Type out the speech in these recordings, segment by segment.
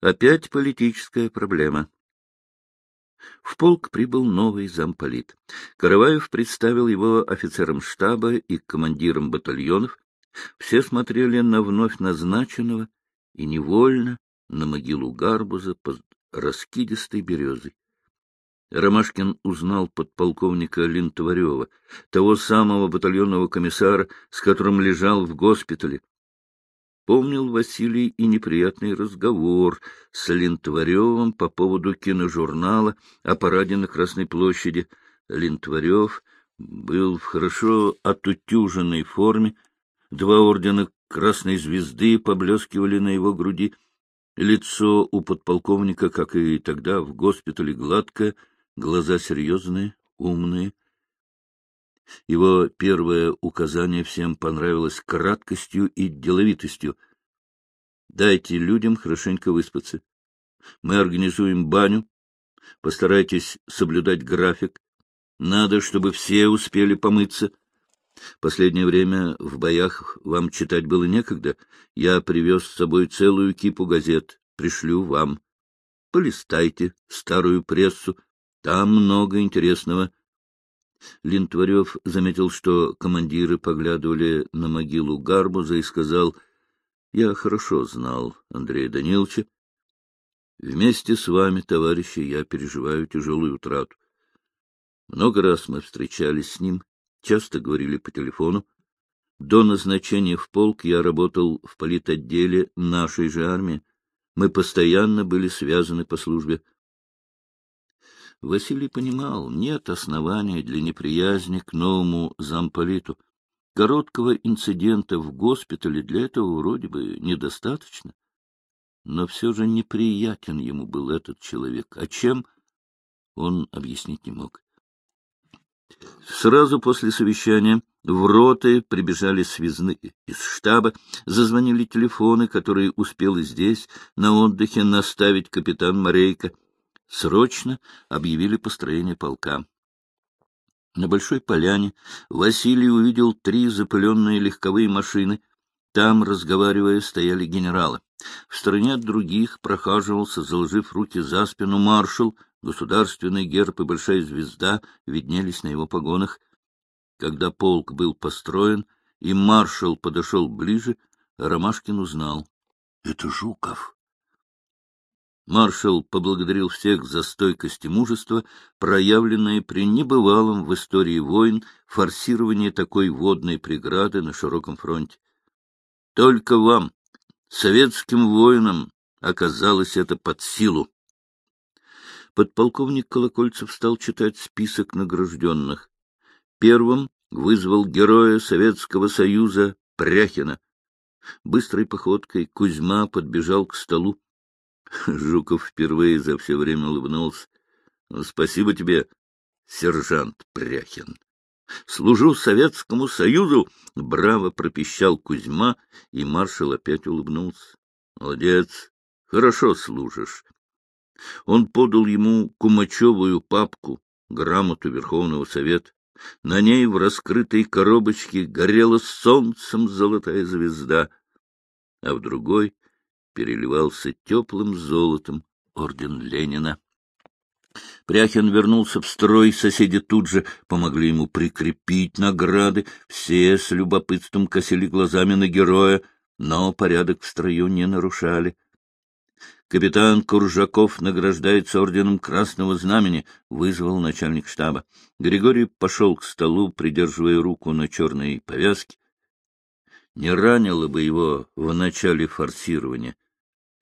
Опять политическая проблема. В полк прибыл новый замполит. Караваев представил его офицерам штаба и командирам батальонов. Все смотрели на вновь назначенного и невольно на могилу Гарбуза под раскидистой березой. Ромашкин узнал подполковника Линтварева, того самого батальонного комиссара, с которым лежал в госпитале. Помнил Василий и неприятный разговор с Линтваревым по поводу киножурнала о параде на Красной площади. Линтварев был в хорошо отутюженной форме, два ордена Красной Звезды поблескивали на его груди, лицо у подполковника, как и тогда в госпитале, гладкое, глаза серьезные, умные. Его первое указание всем понравилось краткостью и деловитостью. Дайте людям хорошенько выспаться. Мы организуем баню. Постарайтесь соблюдать график. Надо, чтобы все успели помыться. Последнее время в боях вам читать было некогда. Я привез с собой целую кипу газет. Пришлю вам. Полистайте старую прессу. Там много интересного. Линтварев заметил, что командиры поглядывали на могилу Гарбуза и сказал, «Я хорошо знал Андрея Даниловича. Вместе с вами, товарищи, я переживаю тяжелую утрату. Много раз мы встречались с ним, часто говорили по телефону. До назначения в полк я работал в политотделе нашей же армии. Мы постоянно были связаны по службе. Василий понимал, нет основания для неприязни к новому замполиту. Короткого инцидента в госпитале для этого вроде бы недостаточно. Но все же неприятен ему был этот человек. А чем, он объяснить не мог. Сразу после совещания в роты прибежали связные из штаба, зазвонили телефоны, которые успел здесь, на отдыхе, наставить капитан Морейко — Срочно объявили построение полка. На Большой Поляне Василий увидел три запыленные легковые машины. Там, разговаривая, стояли генералы. В стороне от других прохаживался, заложив руки за спину, маршал, государственный герб и большая звезда виднелись на его погонах. Когда полк был построен и маршал подошел ближе, Ромашкин узнал — это Жуков. Маршал поблагодарил всех за стойкость и мужество, проявленное при небывалом в истории войн форсировании такой водной преграды на широком фронте. Только вам, советским воинам, оказалось это под силу. Подполковник Колокольцев стал читать список награжденных. Первым вызвал героя Советского Союза Пряхина. Быстрой походкой Кузьма подбежал к столу. Жуков впервые за все время улыбнулся. — Спасибо тебе, сержант Пряхин. — Служу Советскому Союзу! — браво пропищал Кузьма, и маршал опять улыбнулся. — Молодец, хорошо служишь. Он подал ему кумачевую папку, грамоту Верховного Совета. На ней в раскрытой коробочке горела солнцем золотая звезда, а в другой переливался теплым золотом орден Ленина. Пряхин вернулся в строй, соседи тут же помогли ему прикрепить награды, все с любопытством косили глазами на героя, но порядок в строю не нарушали. Капитан Куржаков награждается орденом Красного Знамени, вызвал начальник штаба. Григорий пошел к столу, придерживая руку на черной повязке. Не ранило бы его в начале форсирования.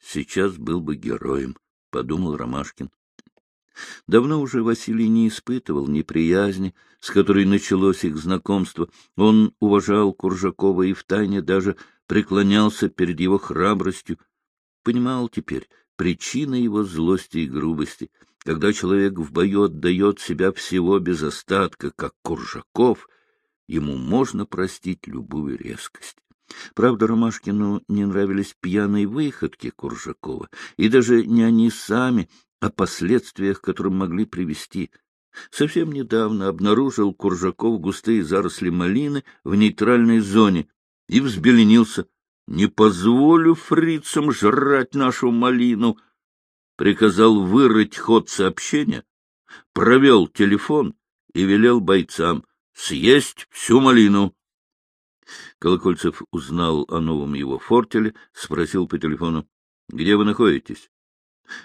Сейчас был бы героем, — подумал Ромашкин. Давно уже Василий не испытывал неприязни, с которой началось их знакомство. Он уважал Куржакова и втайне даже преклонялся перед его храбростью. Понимал теперь причины его злости и грубости. Когда человек в бою отдает себя всего без остатка, как Куржаков, ему можно простить любую резкость. Правда, Ромашкину не нравились пьяные выходки Куржакова, и даже не они сами, а последствиях, к которым могли привести. Совсем недавно обнаружил Куржаков густые заросли малины в нейтральной зоне и взбеленился. — Не позволю фрицам жрать нашу малину! приказал вырыть ход сообщения, провел телефон и велел бойцам съесть всю малину. Колокольцев узнал о новом его фортеле, спросил по телефону, — Где вы находитесь?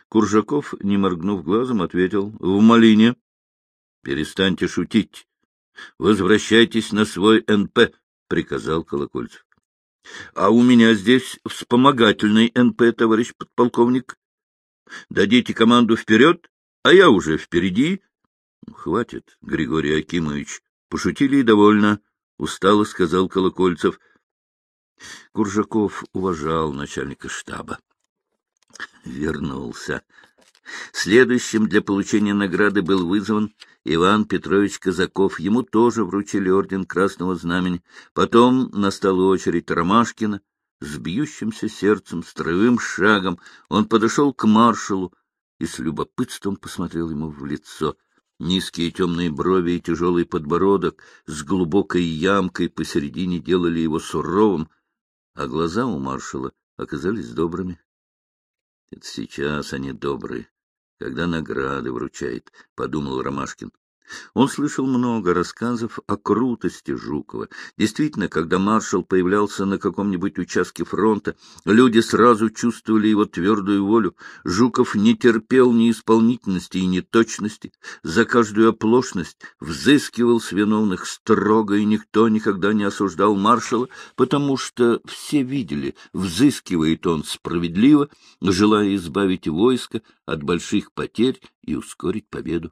Куржаков, не моргнув глазом, ответил, — В малине. — Перестаньте шутить. Возвращайтесь на свой НП, — приказал Колокольцев. — А у меня здесь вспомогательный НП, товарищ подполковник. Дадите команду вперед, а я уже впереди. — Хватит, Григорий Акимович, пошутили и довольно, — устало сказал Колокольцев. Куржаков уважал начальника штаба. Вернулся. Следующим для получения награды был вызван Иван Петрович Казаков. Ему тоже вручили орден Красного Знамени. Потом настала очередь Ромашкина. С бьющимся сердцем, строевым шагом он подошел к маршалу и с любопытством посмотрел ему в лицо. Низкие темные брови и тяжелый подбородок с глубокой ямкой посередине делали его суровым, а глаза у маршала оказались добрыми. Это сейчас они добрые, когда награды вручает, — подумал Ромашкин. Он слышал много рассказов о крутости Жукова. Действительно, когда маршал появлялся на каком-нибудь участке фронта, люди сразу чувствовали его твердую волю. Жуков не терпел ни исполнительности и неточности. За каждую оплошность взыскивал с виновных строго, и никто никогда не осуждал маршала, потому что все видели, взыскивает он справедливо, желая избавить войско от больших потерь и ускорить победу.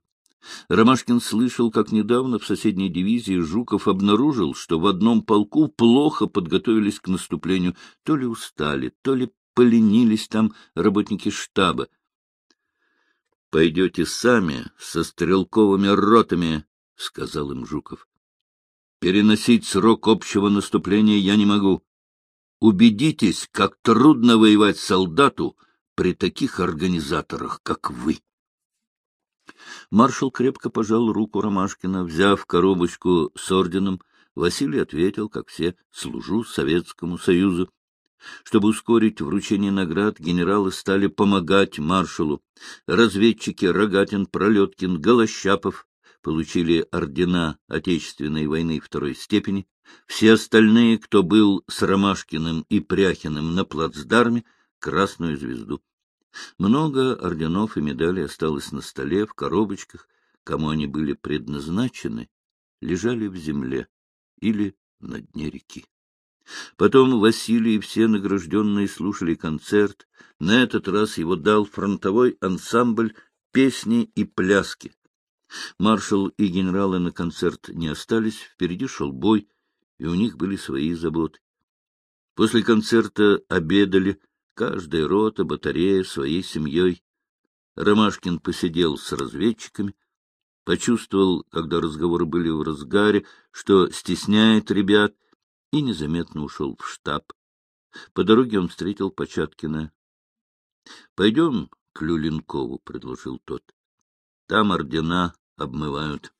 Ромашкин слышал, как недавно в соседней дивизии Жуков обнаружил, что в одном полку плохо подготовились к наступлению, то ли устали, то ли поленились там работники штаба. — Пойдете сами со стрелковыми ротами, — сказал им Жуков. — Переносить срок общего наступления я не могу. Убедитесь, как трудно воевать солдату при таких организаторах, как вы. Маршал крепко пожал руку Ромашкина, взяв коробочку с орденом. Василий ответил, как все, служу Советскому Союзу. Чтобы ускорить вручение наград, генералы стали помогать маршалу. Разведчики Рогатин, Пролеткин, Голощапов получили ордена Отечественной войны второй степени. Все остальные, кто был с Ромашкиным и Пряхиным на плацдарме, Красную звезду. Много орденов и медалей осталось на столе, в коробочках, кому они были предназначены, лежали в земле или на дне реки. Потом Василий и все награжденные слушали концерт. На этот раз его дал фронтовой ансамбль песни и пляски. Маршал и генералы на концерт не остались, впереди шел бой, и у них были свои заботы. После концерта обедали, Каждая рота, батарея своей семьей. Ромашкин посидел с разведчиками, почувствовал, когда разговоры были в разгаре, что стесняет ребят, и незаметно ушел в штаб. По дороге он встретил Початкина. — Пойдем к Люлинкову, — предложил тот. — Там ордена обмывают.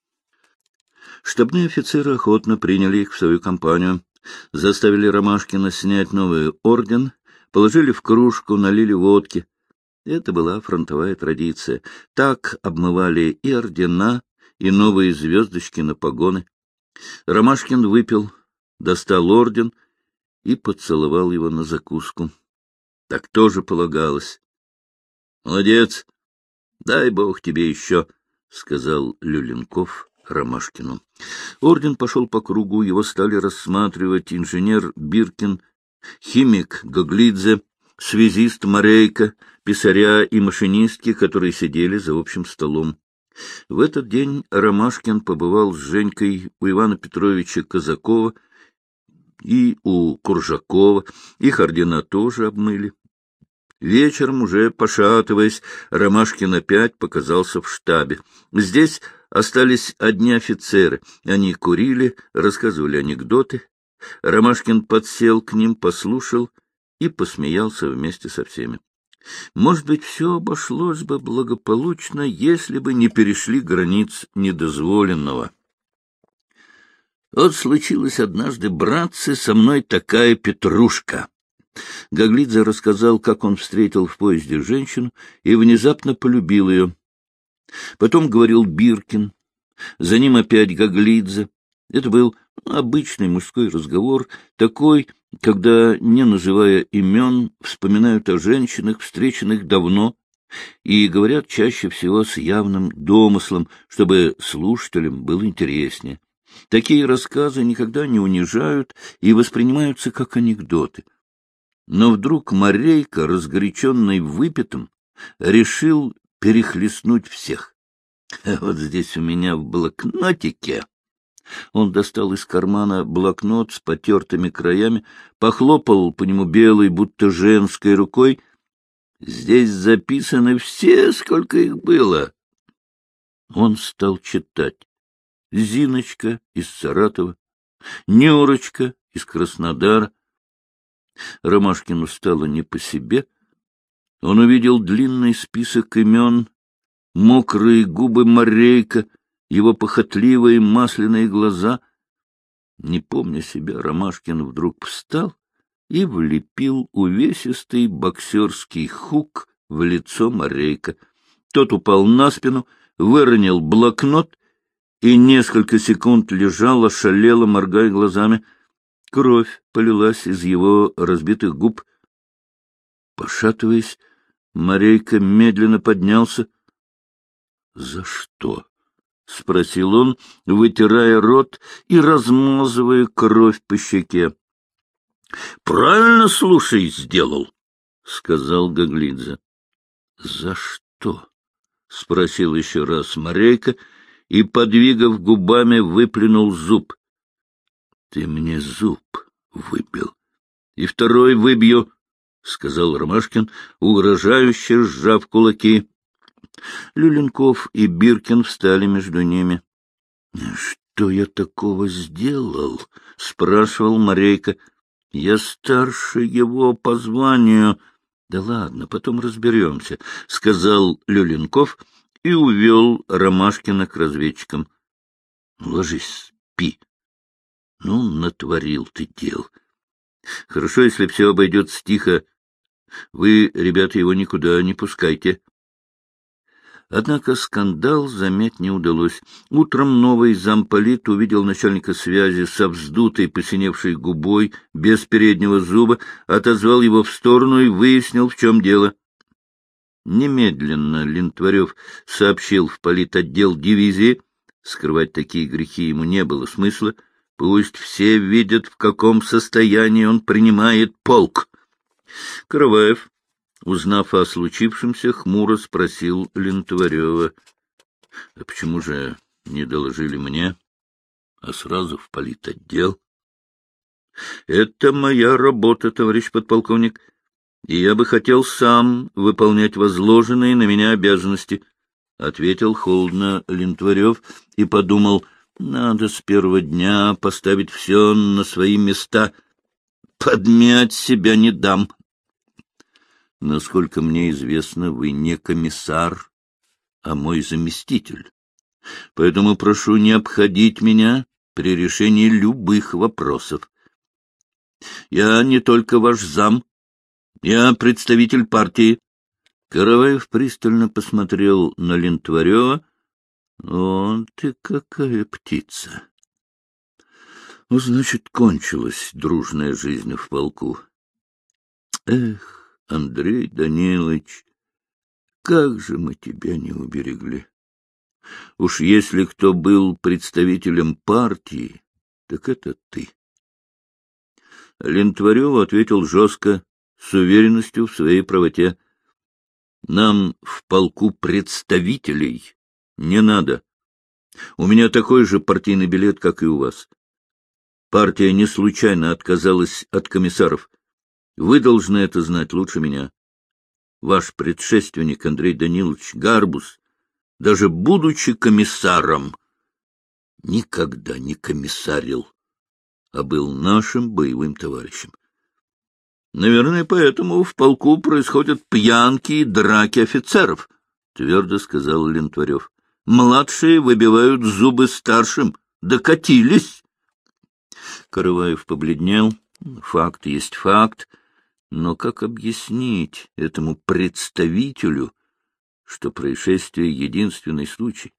Штабные офицеры охотно приняли их в свою компанию, заставили Ромашкина снять новый орден Положили в кружку, налили водки. Это была фронтовая традиция. Так обмывали и ордена, и новые звездочки на погоны. Ромашкин выпил, достал орден и поцеловал его на закуску. Так тоже полагалось. — Молодец! Дай бог тебе еще, — сказал Люленков Ромашкину. Орден пошел по кругу, его стали рассматривать инженер Биркин химик Гоглидзе, связист Морейко, писаря и машинистки, которые сидели за общим столом. В этот день Ромашкин побывал с Женькой у Ивана Петровича Казакова и у Куржакова, их ордена тоже обмыли. Вечером, уже пошатываясь, Ромашкин опять показался в штабе. Здесь остались одни офицеры. Они курили, рассказывали анекдоты. Ромашкин подсел к ним, послушал и посмеялся вместе со всеми. Может быть, все обошлось бы благополучно, если бы не перешли границ недозволенного. Вот случилась однажды, братцы, со мной такая петрушка. Гаглидзе рассказал, как он встретил в поезде женщину и внезапно полюбил ее. Потом говорил Биркин, за ним опять Гаглидзе. Это был обычный мужской разговор, такой, когда, не называя имен, вспоминают о женщинах, встреченных давно, и говорят чаще всего с явным домыслом, чтобы слушателям было интереснее. Такие рассказы никогда не унижают и воспринимаются как анекдоты. Но вдруг Морейка, разгоряченный выпитым, решил перехлестнуть всех. Вот здесь у меня в блокнотике он достал из кармана блокнот с потертыми краями, похлопал по нему белой, будто женской рукой. Здесь записаны все, сколько их было. Он стал читать. Зиночка из Саратова, Нюрочка из Краснодара. Ромашкину стало не по себе. Он увидел длинный список имен, мокрые губы Морейка — его похотливые масляные глаза. Не помня себя, Ромашкин вдруг встал и влепил увесистый боксерский хук в лицо Морейка. Тот упал на спину, выронил блокнот и несколько секунд лежал, ошалело, моргая глазами. Кровь полилась из его разбитых губ. Пошатываясь, Морейка медленно поднялся. — За что? — спросил он, вытирая рот и размазывая кровь по щеке. — Правильно, слушай, сделал, — сказал Гаглидзе. — За что? — спросил еще раз Морейка и, подвигав губами, выплюнул зуб. — Ты мне зуб выбил. — И второй выбью, — сказал Ромашкин, угрожающе сжав кулаки. Люленков и Биркин встали между ними. — Что я такого сделал? — спрашивал Марейка. — Я старше его по званию. — Да ладно, потом разберемся, — сказал Люленков и увел Ромашкина к разведчикам. — Ложись, спи. Ну, натворил ты дел. Хорошо, если все обойдется тихо. Вы, ребята, его никуда не пускайте. Однако скандал замять не удалось. Утром новый замполит увидел начальника связи со вздутой, посиневшей губой, без переднего зуба, отозвал его в сторону и выяснил, в чем дело. Немедленно Лентварев сообщил в политотдел дивизии. Скрывать такие грехи ему не было смысла. Пусть все видят, в каком состоянии он принимает полк. Караваев Узнав о случившемся, хмуро спросил Лентварева. — А почему же не доложили мне, а сразу в политотдел? — Это моя работа, товарищ подполковник, и я бы хотел сам выполнять возложенные на меня обязанности, — ответил холодно Лентварев и подумал, — надо с первого дня поставить все на свои места. Подмять себя не дам. Насколько мне известно, вы не комиссар, а мой заместитель. Поэтому прошу не обходить меня при решении любых вопросов. Я не только ваш зам, я представитель партии. Караваев пристально посмотрел на Лентварева. Он ты какая птица! Ну, значит, кончилась дружная жизнь в полку. Эх! Андрей Данилович, как же мы тебя не уберегли! Уж если кто был представителем партии, так это ты. Лентварев ответил жестко, с уверенностью в своей правоте. Нам в полку представителей не надо. У меня такой же партийный билет, как и у вас. Партия не случайно отказалась от комиссаров. Вы должны это знать лучше меня. Ваш предшественник Андрей Данилович Гарбус, даже будучи комиссаром, никогда не комиссарил, а был нашим боевым товарищем. Наверное, поэтому в полку происходят пьянки и драки офицеров, — твердо сказал Лентварев. Младшие выбивают зубы старшим. Докатились. Караваев побледнел. Факт есть факт. Но как объяснить этому представителю, что происшествие — единственный случай?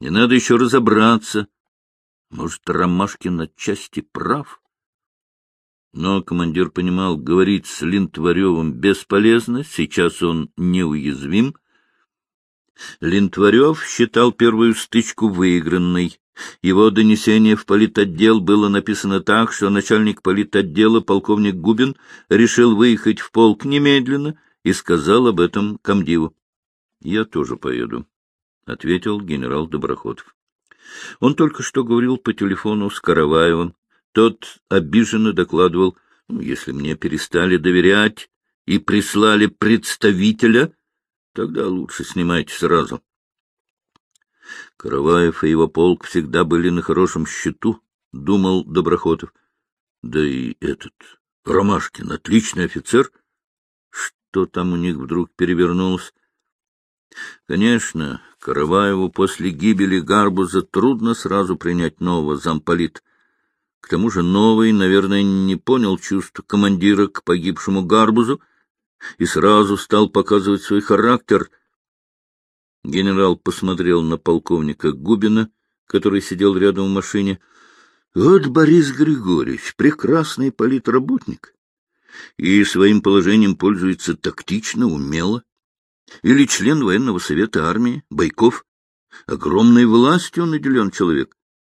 Не надо еще разобраться. Может, Ромашкин отчасти прав? Но командир понимал, говорить с Линтваревым бесполезно, сейчас он неуязвим. Линтварев считал первую стычку выигранной. Его донесение в политотдел было написано так, что начальник политотдела, полковник Губин, решил выехать в полк немедленно и сказал об этом комдиву. — Я тоже поеду, — ответил генерал Доброходов. Он только что говорил по телефону с Караваевым. Тот обиженно докладывал, «Ну, если мне перестали доверять и прислали представителя, тогда лучше снимайте сразу. Караваев и его полк всегда были на хорошем счету, — думал Доброходов. Да и этот Ромашкин — отличный офицер. Что там у них вдруг перевернулось? Конечно, Караваеву после гибели Гарбуза трудно сразу принять нового замполита. К тому же новый, наверное, не понял чувств командира к погибшему Гарбузу и сразу стал показывать свой характер — Генерал посмотрел на полковника Губина, который сидел рядом в машине. Вот Борис Григорьевич, прекрасный политработник, и своим положением пользуется тактично, умело. Или член военного совета армии, Байков. Огромной властью наделен человек,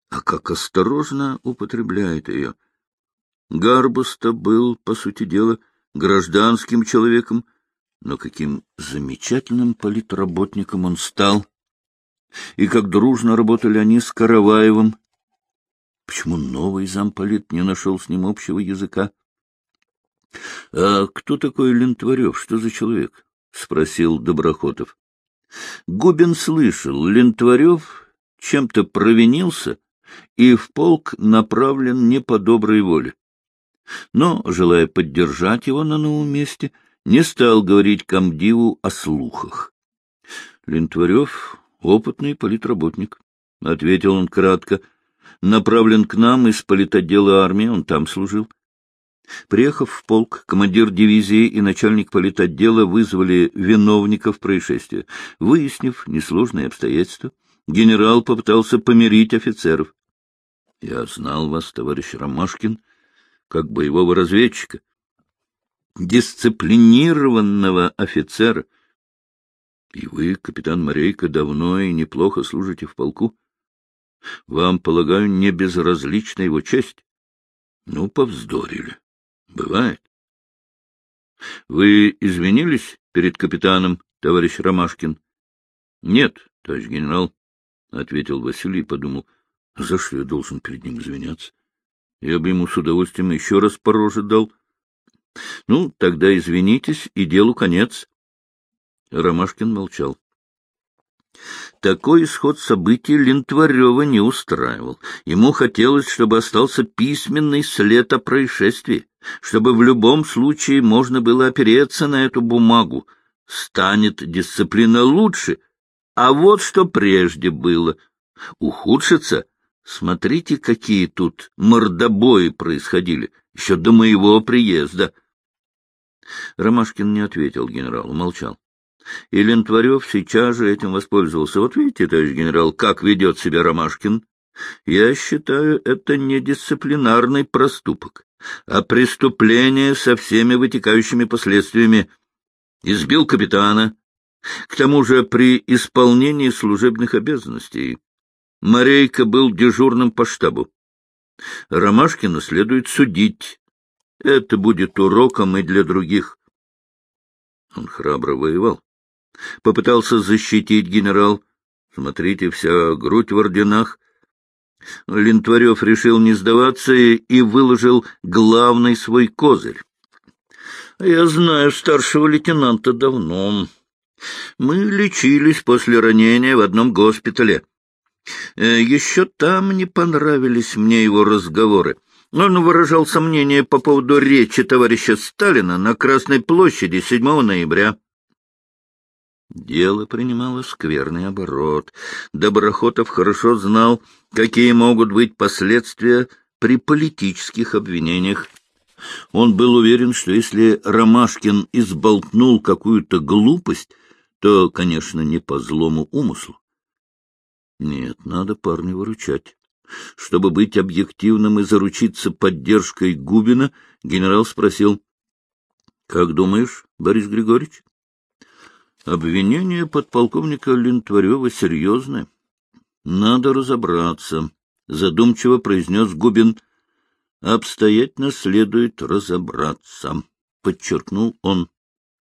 а как осторожно употребляет ее. Гарбуста был, по сути дела, гражданским человеком, но каким замечательным политработником он стал! И как дружно работали они с Караваевым! Почему новый замполит не нашел с ним общего языка? — А кто такой Лентварев? Что за человек? — спросил Доброхотов. Губин слышал, Лентварев чем-то провинился и в полк направлен не по доброй воле. Но, желая поддержать его на новом месте, — не стал говорить комдиву о слухах. Лентварев — опытный политработник, — ответил он кратко. Направлен к нам из политотдела армии, он там служил. Приехав в полк, командир дивизии и начальник политотдела вызвали виновников происшествия. Выяснив несложные обстоятельства, генерал попытался помирить офицеров. — Я знал вас, товарищ Ромашкин, как боевого разведчика дисциплинированного офицера. И вы, капитан Морейко, давно и неплохо служите в полку. Вам, полагаю, не безразлична его честь. Ну, повздорили. Бывает. Вы извинились перед капитаном, товарищ Ромашкин? Нет, товарищ генерал, — ответил Василий и подумал, за что я должен перед ним извиняться? Я бы ему с удовольствием еще раз по роже дал. — ну, тогда извинитесь, и делу конец. Ромашкин молчал. Такой исход событий Лентварева не устраивал. Ему хотелось, чтобы остался письменный след о происшествии, чтобы в любом случае можно было опереться на эту бумагу. Станет дисциплина лучше, а вот что прежде было. Ухудшится. Смотрите, какие тут мордобои происходили, еще до моего приезда. Ромашкин не ответил генералу, молчал. И Лентварев сейчас же этим воспользовался. Вот видите, товарищ генерал, как ведет себя Ромашкин? Я считаю, это не дисциплинарный проступок, а преступление со всеми вытекающими последствиями. Избил капитана, к тому же при исполнении служебных обязанностей. Марейка был дежурным по штабу. Ромашкина следует судить это будет уроком и для других. Он храбро воевал. Попытался защитить генерал. Смотрите, вся грудь в орденах. Лентварев решил не сдаваться и выложил главный свой козырь. Я знаю старшего лейтенанта давно. Мы лечились после ранения в одном госпитале. Э, еще там не понравились мне его разговоры. Он выражал сомнения по поводу речи товарища Сталина на Красной площади 7 ноября. Дело принимало скверный оборот. Доброхотов хорошо знал, какие могут быть последствия при политических обвинениях. Он был уверен, что если Ромашкин изболтнул какую-то глупость, то, конечно, не по злому умыслу. Нет, надо парня выручать. Чтобы быть объективным и заручиться поддержкой Губина, генерал спросил, — Как думаешь, Борис Григорьевич? Обвинение подполковника Лентварева серьезное. Надо разобраться, — задумчиво произнес Губин. — Обстоятельно следует разобраться, — подчеркнул он.